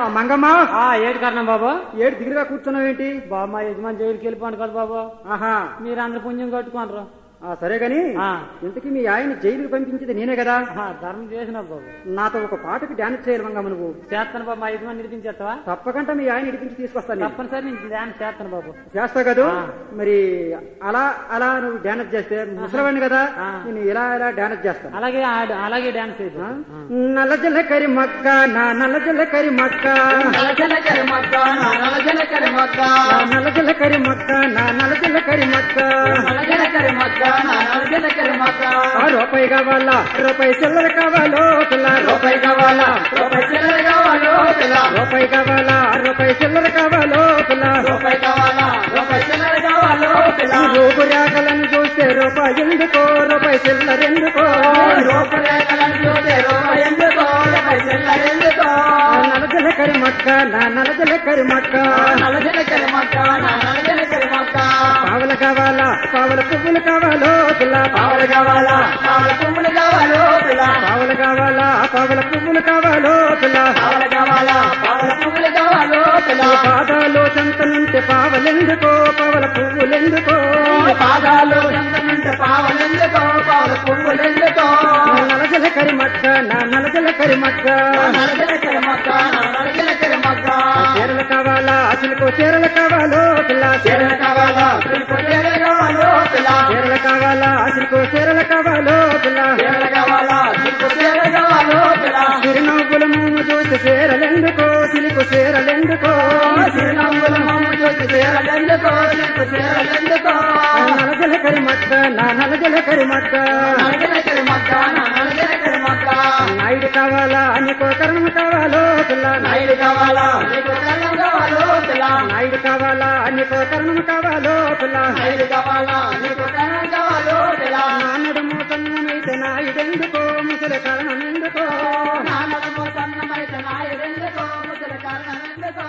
మంగమ్మ. ఏడు కారణం బాబు? ఏడు దిగులుగా కూర్చున్నావేంటి? బాబు మా యజమాని జైలుకి వెళ్ళిపోండి కదా బాబు. ఆహా. మీరు అందరు పుణ్యం కట్టుకోనరు. సరే గాని. ఇంతకీ మీ ఆయన జైలుకి పంపించింది నేనే కదా? ధర్మం చేసిన బాబు. నాతో ఒక పాటకి డాన్స్ చేయాలి మంగమ్మ నువ్వు. చేస్తాను బాబు మా యజమాని నిడిపించేస్తావా తప్పకుండా మీ ఆయన ఇడిపించి తీసుకొస్తాను. తప్పనిసరి నేను ధ్యానం చేస్తాను బాబు. చేస్తావు కదా. మరి అలా అలా నువ్వు డాన్స్ చేస్తే ముసలవాడిని కదా. నేను ఇలా ఇలా డాన్స్ చేస్తాను. అలాగే అలాగే డాన్స్ చేయదు ఆ? నల్ల జల్లకరి మక్క నా నల్ల జల్లకరి మక్క. నా నల్ల జల్లకరి మక్క. నా నల్ల జల్లకరి మక్క ఆ రూపాయి కావాలా రూపాయి చిల్లర కావాలో పిల్ల రూపాయి కావాలా రూపాయి కావాలా రూపాయి చిల్లర కావాలో పిల్ల ఈ రూపు రేఖలను చూస్తే రూపాయి ఎందుకో రూపాయి చిల్లర ఎందుకో నా నల్ల జల్లకరి మక్క నా నలజల జల్లకరి మక్క పావులు కావాలో? పిల్ల? పావులు కావాలా? పావులు కావాలా పావుల పువ్వులు కావాలో పిల్ల? పాదాలు చెంతనుంటే పావలెందుకో? పావల పువ్వులెందుకో పాదాలు ఎంతమంటే పావలెందుకో? పావుల పువ్వులెందుకో నా నలజల కరిమక్క నా నలజల కరిమక్క నలజలకర మొక్క నలజలకర మొక్క. చీరలు కావాలా? అసలుకో చీరలు కావాలో పిల్ల? చీరలు కావాలా? కావాలో పిల్ల కావాలా అసలుకో చీరలు కావాలో పిల్ల. చిరునవ్వుల మూము చూసి చీరలెందుకో సిలుకు చీరలెందుకో. చిరునవ్వుల మొమ్మ చూసి చీరలెందుకో సిల్కు చీరలెందుకో నా నలజల కరిమక్క నా నలజల కరిమక్క నాయుడు కావాలా నీకో కర్మ కావాలో పిల్ల. నాయుడు కావాలా నీకు కావాలో పిల్ల నాయుడు కావాలా నీకో కర్మ కావాలో పిల్ల. నాయుడు ముసలి కారణం ఎందుకో? నాన్నకు సన్నమైతే నాయుడెందుకో ముసలి కారణం ఎందుకో?